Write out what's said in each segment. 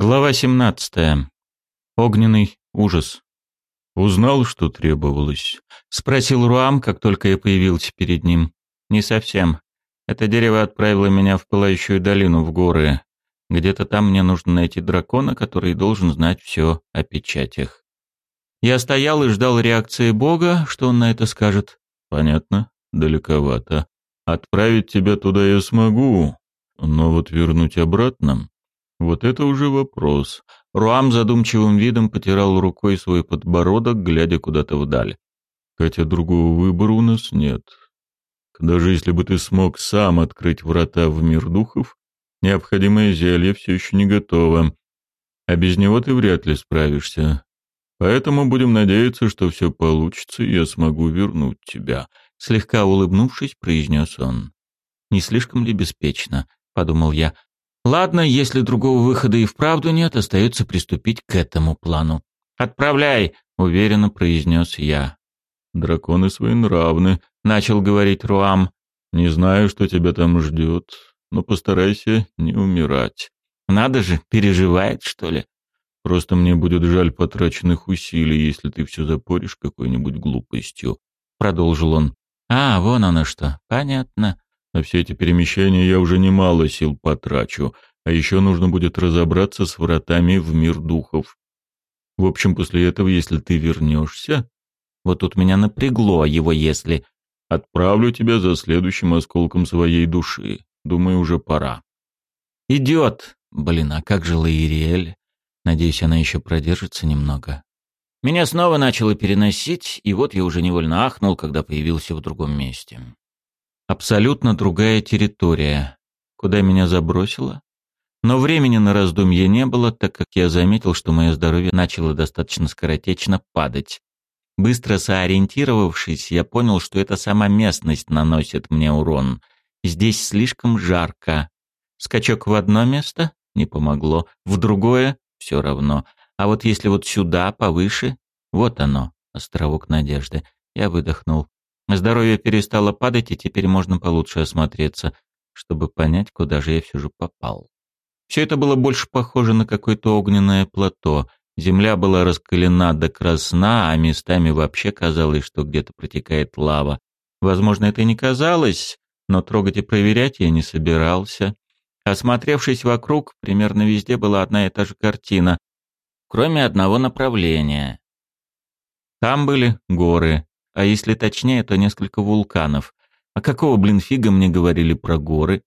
Глава 17. Огненный ужас. «Узнал, что требовалось?» — спросил Руам, как только я появился перед ним. «Не совсем. Это дерево отправило меня в пылающую долину в горы. Где-то там мне нужно найти дракона, который должен знать все о печатях». Я стоял и ждал реакции Бога, что он на это скажет. «Понятно. Далековато. Отправить тебя туда я смогу, но вот вернуть обратно...» Вот это уже вопрос. Руам задумчивым видом потирал рукой свой подбородок, глядя куда-то вдаль. Хотя другого выбора у нас нет. Даже если бы ты смог сам открыть врата в мир духов, необходимое зелье все еще не готово, а без него ты вряд ли справишься. Поэтому будем надеяться, что все получится, и я смогу вернуть тебя», — слегка улыбнувшись, произнес он. «Не слишком ли беспечно?» — подумал я. Ладно, если другого выхода и вправду нет, остается приступить к этому плану. «Отправляй!» — уверенно произнес я. «Драконы своенравны», — начал говорить Руам. «Не знаю, что тебя там ждет, но постарайся не умирать». «Надо же, переживает, что ли?» «Просто мне будет жаль потраченных усилий, если ты все запоришь какой-нибудь глупостью», — продолжил он. «А, вон оно что. Понятно. На все эти перемещения я уже немало сил потрачу, а еще нужно будет разобраться с вратами в мир духов. В общем, после этого, если ты вернешься... Вот тут меня напрягло его «если». Отправлю тебя за следующим осколком своей души. Думаю, уже пора. Идет. Блин, а как же Лаириэль? Надеюсь, она еще продержится немного. Меня снова начало переносить, и вот я уже невольно ахнул, когда появился в другом месте. Абсолютно другая территория. Куда меня забросило? Но времени на раздумье не было, так как я заметил, что мое здоровье начало достаточно скоротечно падать. Быстро соориентировавшись, я понял, что эта сама местность наносит мне урон. Здесь слишком жарко. Скачок в одно место — не помогло, в другое — все равно. А вот если вот сюда, повыше, вот оно, островок надежды. Я выдохнул. Здоровье перестало падать, и теперь можно получше осмотреться, чтобы понять, куда же я все же попал. Все это было больше похоже на какое-то огненное плато. Земля была раскалена до красна, а местами вообще казалось, что где-то протекает лава. Возможно, это и не казалось, но трогать и проверять я не собирался. Осмотревшись вокруг, примерно везде была одна и та же картина, кроме одного направления. Там были горы, а если точнее, то несколько вулканов. А какого, блин, фига мне говорили про горы?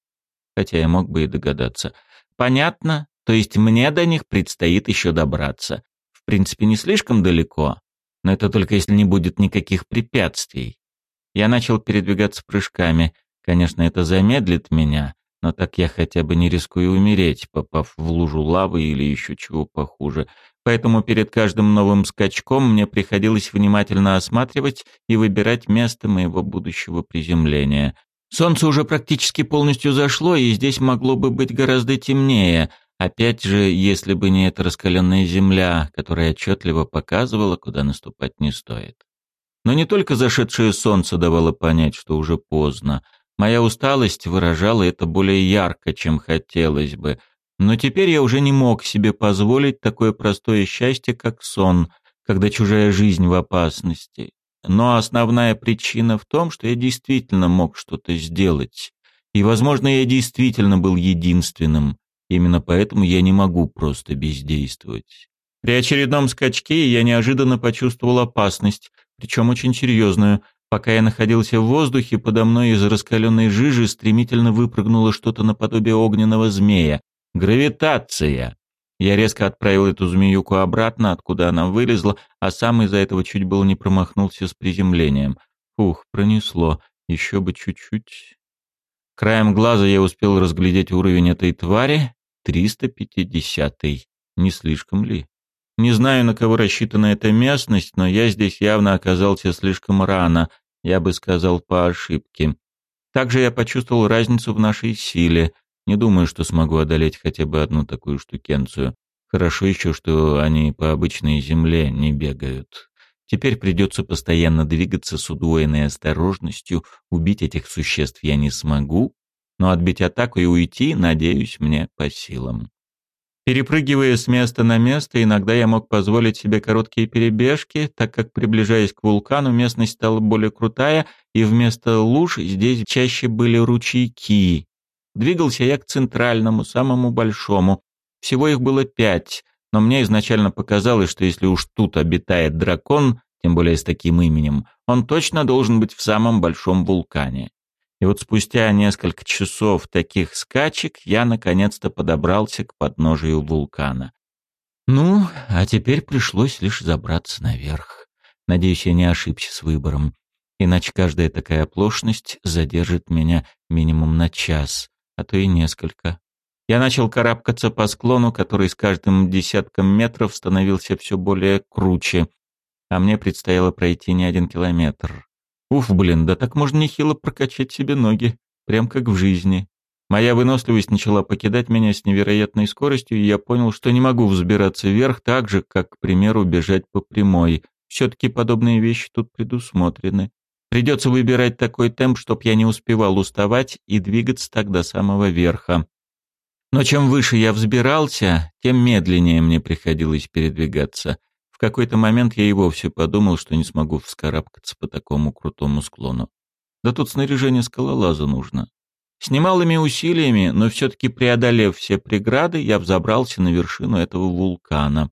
Хотя я мог бы и догадаться. Понятно, то есть мне до них предстоит еще добраться. В принципе, не слишком далеко, но это только если не будет никаких препятствий. Я начал передвигаться прыжками. Конечно, это замедлит меня, но так я хотя бы не рискую умереть, попав в лужу лавы или еще чего похуже поэтому перед каждым новым скачком мне приходилось внимательно осматривать и выбирать место моего будущего приземления. Солнце уже практически полностью зашло, и здесь могло бы быть гораздо темнее, опять же, если бы не эта раскаленная земля, которая отчетливо показывала, куда наступать не стоит. Но не только зашедшее солнце давало понять, что уже поздно. Моя усталость выражала это более ярко, чем хотелось бы — но теперь я уже не мог себе позволить такое простое счастье, как сон, когда чужая жизнь в опасности. Но основная причина в том, что я действительно мог что-то сделать. И, возможно, я действительно был единственным. Именно поэтому я не могу просто бездействовать. При очередном скачке я неожиданно почувствовал опасность, причем очень серьезную. Пока я находился в воздухе, подо мной из раскаленной жижи стремительно выпрыгнуло что-то наподобие огненного змея. Гравитация. Я резко отправил эту змеюку обратно, откуда она вылезла, а сам из-за этого чуть было не промахнулся с приземлением. Фух, пронесло. Еще бы чуть-чуть. Краем глаза я успел разглядеть уровень этой твари. 350-й. Не слишком ли? Не знаю, на кого рассчитана эта местность, но я здесь явно оказался слишком рано, я бы сказал, по ошибке. Также я почувствовал разницу в нашей силе. Не думаю, что смогу одолеть хотя бы одну такую штукенцию. Хорошо еще, что они по обычной земле не бегают. Теперь придется постоянно двигаться с удвоенной осторожностью. Убить этих существ я не смогу, но отбить атаку и уйти, надеюсь, мне по силам. Перепрыгивая с места на место, иногда я мог позволить себе короткие перебежки, так как, приближаясь к вулкану, местность стала более крутая, и вместо луж здесь чаще были ручейки. Двигался я к центральному, самому большому. Всего их было пять, но мне изначально показалось, что если уж тут обитает дракон, тем более с таким именем, он точно должен быть в самом большом вулкане. И вот спустя несколько часов таких скачек я наконец-то подобрался к подножию вулкана. Ну, а теперь пришлось лишь забраться наверх. Надеюсь, я не ошибся с выбором. Иначе каждая такая оплошность задержит меня минимум на час, а то и несколько. Я начал карабкаться по склону, который с каждым десятком метров становился все более круче, а мне предстояло пройти не один километр. Уф, блин, да так можно нехило прокачать себе ноги, прям как в жизни. Моя выносливость начала покидать меня с невероятной скоростью, и я понял, что не могу взбираться вверх так же, как, к примеру, бежать по прямой. Все-таки подобные вещи тут предусмотрены. Придется выбирать такой темп, чтоб я не успевал уставать и двигаться так до самого верха. Но чем выше я взбирался, тем медленнее мне приходилось передвигаться — какой-то момент я и вовсе подумал, что не смогу вскарабкаться по такому крутому склону. Да тут снаряжение скалолаза нужно. С немалыми усилиями, но все-таки преодолев все преграды, я взобрался на вершину этого вулкана.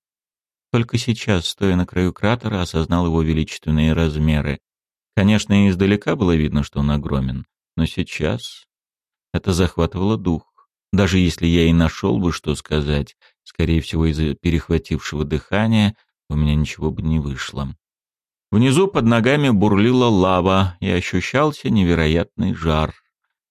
Только сейчас, стоя на краю кратера, осознал его величественные размеры. Конечно, издалека было видно, что он огромен, но сейчас это захватывало дух. Даже если я и нашел бы что сказать, скорее всего из-за перехватившего дыхания, у меня ничего бы не вышло. Внизу под ногами бурлила лава, и ощущался невероятный жар.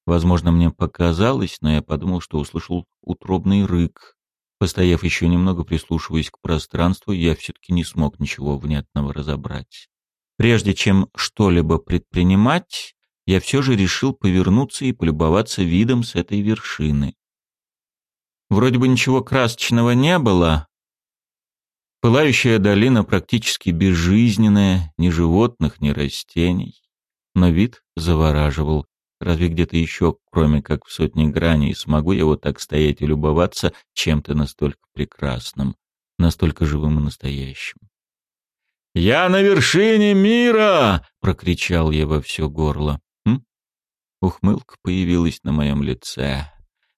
Возможно, мне показалось, но я подумал, что услышал утробный рык. Постояв еще немного, прислушиваясь к пространству, я все-таки не смог ничего внятного разобрать. Прежде чем что-либо предпринимать, я все же решил повернуться и полюбоваться видом с этой вершины. Вроде бы ничего красочного не было, Пылающая долина практически безжизненная, ни животных, ни растений. Но вид завораживал. Разве где-то еще, кроме как в сотне граней, смогу я вот так стоять и любоваться чем-то настолько прекрасным, настолько живым и настоящим? «Я на вершине мира!» — прокричал я во все горло. М? Ухмылка появилась на моем лице.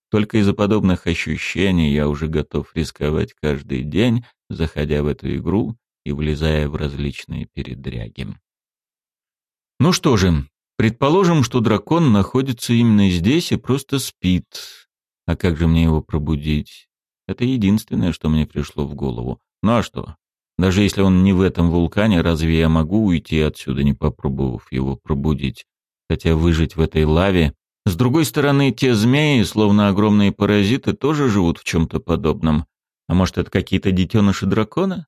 Только из-за подобных ощущений я уже готов рисковать каждый день, заходя в эту игру и влезая в различные передряги. Ну что же, предположим, что дракон находится именно здесь и просто спит. А как же мне его пробудить? Это единственное, что мне пришло в голову. Ну а что? Даже если он не в этом вулкане, разве я могу уйти отсюда, не попробовав его пробудить? Хотя выжить в этой лаве... С другой стороны, те змеи, словно огромные паразиты, тоже живут в чем-то подобном. А может, это какие-то детеныши дракона?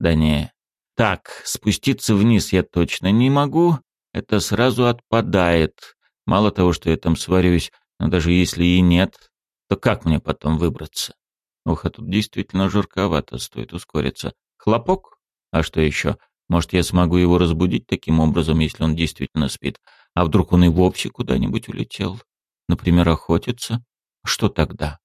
Да не. Так, спуститься вниз я точно не могу. Это сразу отпадает. Мало того, что я там сварюсь, но даже если и нет, то как мне потом выбраться? Ох, а тут действительно жарковато, стоит ускориться. Хлопок? А что еще? Может, я смогу его разбудить таким образом, если он действительно спит? А вдруг он и вовсе куда-нибудь улетел? Например, охотиться? Что тогда?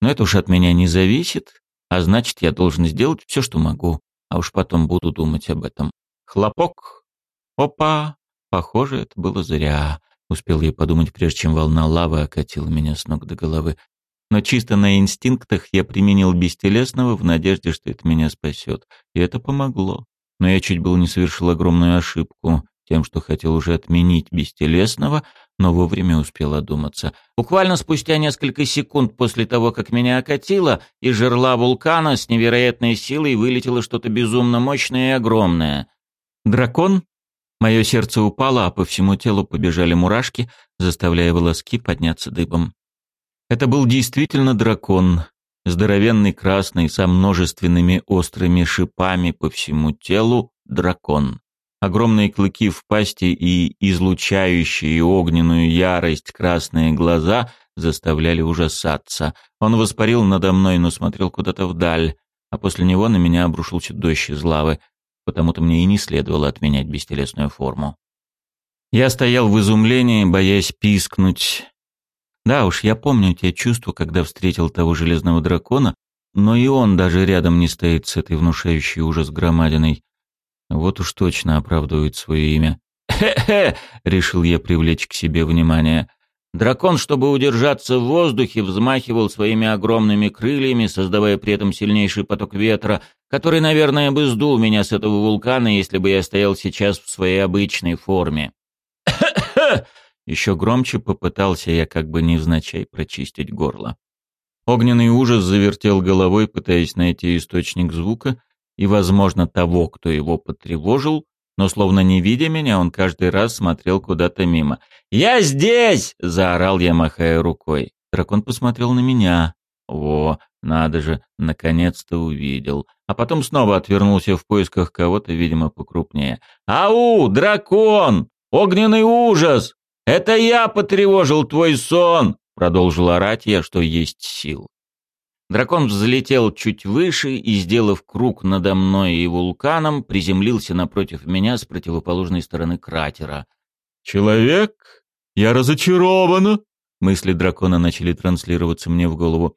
Но это уж от меня не зависит. А значит, я должен сделать все, что могу, а уж потом буду думать об этом. Хлопок. Опа! Похоже, это было зря. Успел я подумать, прежде чем волна лавы окатила меня с ног до головы. Но чисто на инстинктах я применил бестелесного в надежде, что это меня спасет. И это помогло. Но я чуть было не совершил огромную ошибку тем, что хотел уже отменить бестелесного, но вовремя успел одуматься. Буквально спустя несколько секунд после того, как меня окатило, из жерла вулкана с невероятной силой вылетело что-то безумно мощное и огромное. «Дракон?» Мое сердце упало, а по всему телу побежали мурашки, заставляя волоски подняться дыбом. Это был действительно дракон, здоровенный красный, со множественными острыми шипами по всему телу дракон. Огромные клыки в пасти и излучающие огненную ярость красные глаза заставляли ужасаться. Он воспарил надо мной, но смотрел куда-то вдаль, а после него на меня обрушился дождь из лавы, потому-то мне и не следовало отменять бестелесную форму. Я стоял в изумлении, боясь пискнуть. Да уж, я помню те чувства, когда встретил того железного дракона, но и он даже рядом не стоит с этой внушающей ужас громадиной. Вот уж точно оправдывает свое имя. «Хе-хе!» — решил я привлечь к себе внимание. Дракон, чтобы удержаться в воздухе, взмахивал своими огромными крыльями, создавая при этом сильнейший поток ветра, который, наверное, бы сдул меня с этого вулкана, если бы я стоял сейчас в своей обычной форме. Еще громче попытался я как бы невзначай прочистить горло. Огненный ужас завертел головой, пытаясь найти источник звука и, возможно, того, кто его потревожил, но, словно не видя меня, он каждый раз смотрел куда-то мимо. «Я здесь!» — заорал я, махая рукой. Дракон посмотрел на меня. О, надо же, наконец-то увидел. А потом снова отвернулся в поисках кого-то, видимо, покрупнее. «Ау, дракон! Огненный ужас! Это я потревожил твой сон!» Продолжил орать я, что есть сил. Дракон взлетел чуть выше и, сделав круг надо мной и вулканом, приземлился напротив меня с противоположной стороны кратера. «Человек? Я разочарована!» Мысли дракона начали транслироваться мне в голову.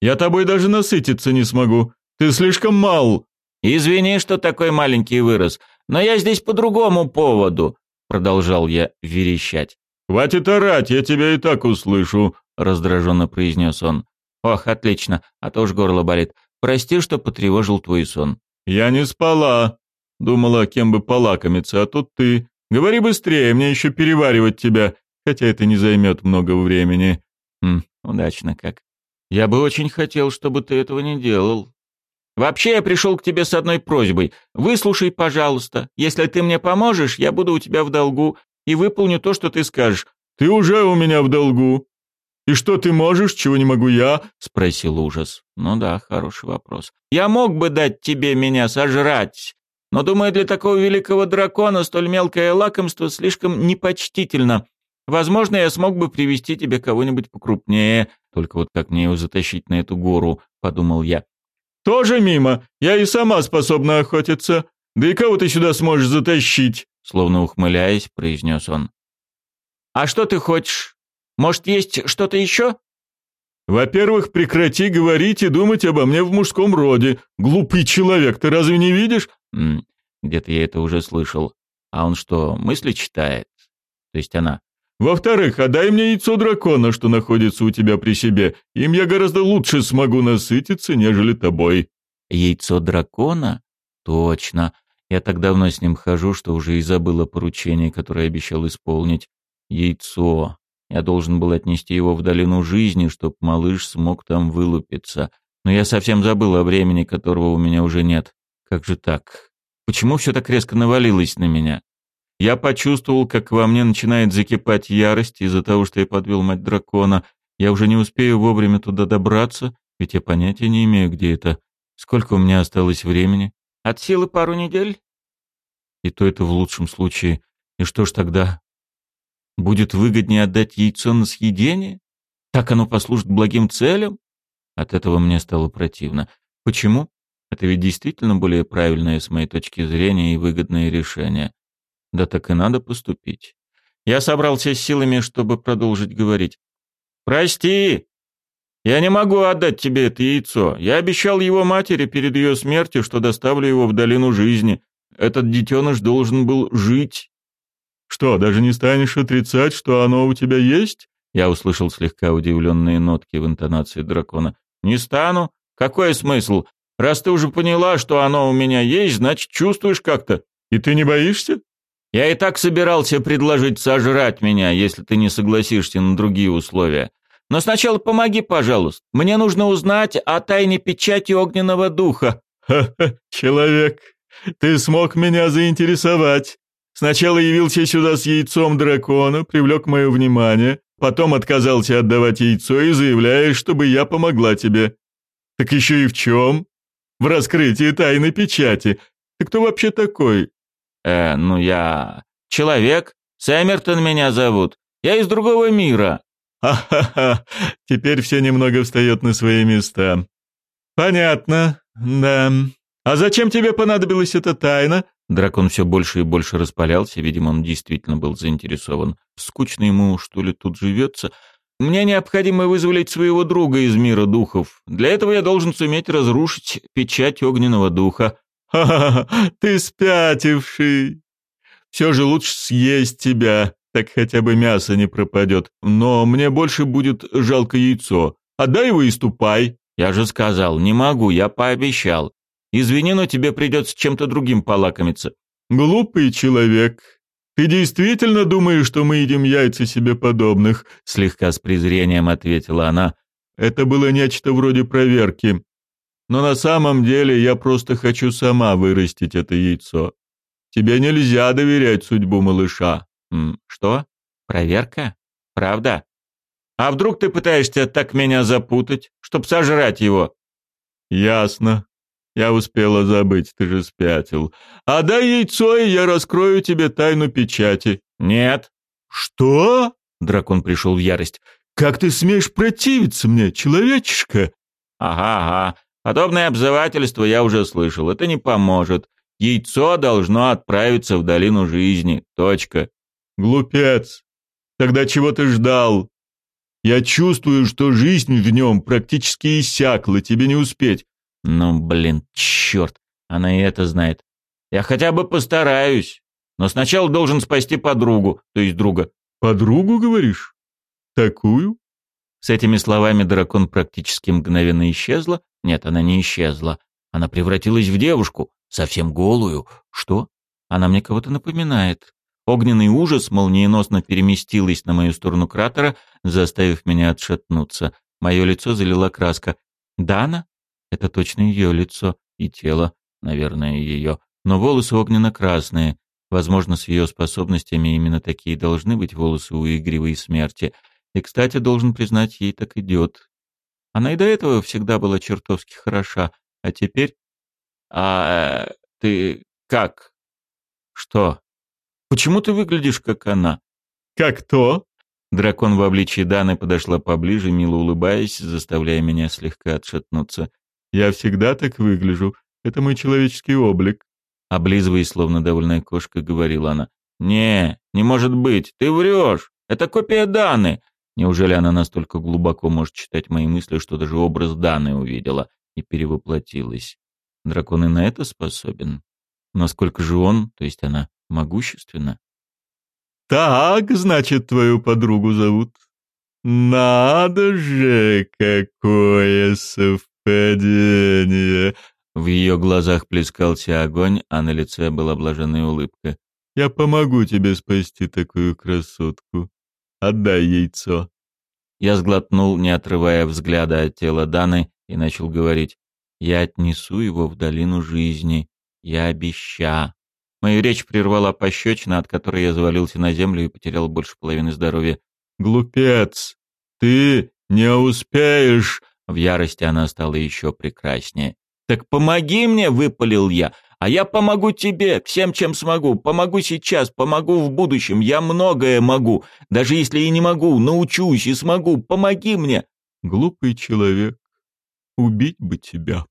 «Я тобой даже насытиться не смогу. Ты слишком мал!» «Извини, что такой маленький вырос, но я здесь по другому поводу», — продолжал я верещать. «Хватит орать, я тебя и так услышу», — раздраженно произнес он. «Ох, отлично, а то уж горло болит. Прости, что потревожил твой сон». «Я не спала. Думала, кем бы полакомиться, а тут ты. Говори быстрее, мне еще переваривать тебя, хотя это не займет много времени». «Хм, удачно как. Я бы очень хотел, чтобы ты этого не делал. Вообще я пришел к тебе с одной просьбой. Выслушай, пожалуйста. Если ты мне поможешь, я буду у тебя в долгу и выполню то, что ты скажешь». «Ты уже у меня в долгу. «И что ты можешь, чего не могу я?» — спросил ужас. «Ну да, хороший вопрос. Я мог бы дать тебе меня сожрать, но, думаю, для такого великого дракона столь мелкое лакомство слишком непочтительно. Возможно, я смог бы привести тебе кого-нибудь покрупнее. Только вот как мне его затащить на эту гору?» — подумал я. «Тоже мимо. Я и сама способна охотиться. Да и кого ты сюда сможешь затащить?» Словно ухмыляясь, произнес он. «А что ты хочешь? Может, есть что-то еще?» «Во-первых, прекрати говорить и думать обо мне в мужском роде. Глупый человек, ты разве не видишь?» «Где-то я это уже слышал. А он что, мысли читает? То есть она?» «Во-вторых, отдай мне яйцо дракона, что находится у тебя при себе. Им я гораздо лучше смогу насытиться, нежели тобой». «Яйцо дракона? Точно. Я так давно с ним хожу, что уже и забыл о поручении, которое обещал исполнить. Яйцо. Я должен был отнести его в долину жизни, чтоб малыш смог там вылупиться. Но я совсем забыл о времени, которого у меня уже нет. Как же так? Почему все так резко навалилось на меня? Я почувствовал, как во мне начинает закипать ярость из-за того, что я подвел мать дракона. Я уже не успею вовремя туда добраться, ведь я понятия не имею, где это. Сколько у меня осталось времени? От силы пару недель? И то это в лучшем случае. И что ж тогда? Будет выгоднее отдать яйцо на съедение? Так оно послужит благим целям? От этого мне стало противно. Почему? Это ведь действительно более правильное с моей точки зрения и выгодное решение. Да так и надо поступить. Я собрался с силами, чтобы продолжить говорить. «Прости! Я не могу отдать тебе это яйцо. Я обещал его матери перед ее смертью, что доставлю его в долину жизни. Этот детеныш должен был жить. «Что, даже не станешь отрицать, что оно у тебя есть?» Я услышал слегка удивленные нотки в интонации дракона. «Не стану? Какой смысл? Раз ты уже поняла, что оно у меня есть, значит, чувствуешь как-то. И ты не боишься?» «Я и так собирался предложить сожрать меня, если ты не согласишься на другие условия. Но сначала помоги, пожалуйста. Мне нужно узнать о тайне печати огненного духа». «Ха-ха, человек, ты смог меня заинтересовать. Сначала явился сюда с яйцом дракона, привлек мое внимание, потом отказался отдавать яйцо и заявляешь, чтобы я помогла тебе. Так еще и в чем? В раскрытии тайной печати. Ты кто вообще такой? Э, ну я... Человек. Сэмертон меня зовут. Я из другого мира. Ха-ха-ха, теперь все немного встает на свои места. Понятно, да. А зачем тебе понадобилась эта тайна? Дракон все больше и больше распалялся, видимо, он действительно был заинтересован. Скучно ему, что ли, тут живется. мне необходимо вызволить своего друга из мира духов. Для этого я должен суметь разрушить печать огненного духа. Ха-ха, ты спятивший. Все же лучше съесть тебя, так хотя бы мясо не пропадет. Но мне больше будет жалко яйцо. Отдай его и ступай. Я же сказал, не могу, я пообещал. Извини, но тебе придется чем-то другим полакомиться. Глупый человек. Ты действительно думаешь, что мы едим яйца себе подобных? Слегка с презрением ответила она. Это было нечто вроде проверки. Но на самом деле я просто хочу сама вырастить это яйцо. Тебе нельзя доверять судьбу малыша. Что? Проверка? Правда? А вдруг ты пытаешься так меня запутать, чтоб сожрать его? Ясно. Я успела забыть, ты же спятил. А дай яйцо, и я раскрою тебе тайну печати. Нет. Что? Дракон пришел в ярость. Как ты смеешь противиться мне, человечишка? Ага, ага. Подобное обзывательство я уже слышал. Это не поможет. Яйцо должно отправиться в долину жизни. Точка. Глупец. Тогда чего ты ждал? Я чувствую, что жизнь в нем практически иссякла, тебе не успеть. Ну, блин, черт, она и это знает. Я хотя бы постараюсь, но сначала должен спасти подругу, то есть друга. Подругу, говоришь? Такую? С этими словами дракон практически мгновенно исчезла. Нет, она не исчезла. Она превратилась в девушку, совсем голую. Что? Она мне кого-то напоминает. Огненный ужас молниеносно переместилась на мою сторону кратера, заставив меня отшатнуться. Мое лицо залила краска. «Дана?» Это точно ее лицо и тело, наверное, ее. Но волосы огненно-красные. Возможно, с ее способностями именно такие должны быть волосы у игривой смерти. И, кстати, должен признать, ей так идет. Она и до этого всегда была чертовски хороша. А теперь... А ты как? Что? Почему ты выглядишь, как она? Как то? Дракон в обличии Даны подошла поближе, мило улыбаясь, заставляя меня слегка отшатнуться. Я всегда так выгляжу. Это мой человеческий облик. Облизываясь, словно довольная кошка, говорила она. «Не, не может быть, ты врешь. Это копия Даны». Неужели она настолько глубоко может читать мои мысли, что даже образ Даны увидела и перевоплотилась? Дракон и на это способен. Насколько же он, то есть она, могущественна? «Так, значит, твою подругу зовут?» «Надо же, какое совпадение!» «Падение!» В ее глазах плескался огонь, а на лице была блаженная улыбка. «Я помогу тебе спасти такую красотку. Отдай яйцо». Я сглотнул, не отрывая взгляда от тела Даны, и начал говорить. «Я отнесу его в долину жизни. Я обещаю». Мою речь прервала пощечина, от которой я завалился на землю и потерял больше половины здоровья. «Глупец! Ты не успеешь!» В ярости она стала еще прекраснее. «Так помоги мне!» — выпалил я. «А я помогу тебе, всем, чем смогу. Помогу сейчас, помогу в будущем. Я многое могу. Даже если и не могу, научусь и смогу. Помоги мне!» «Глупый человек, убить бы тебя!»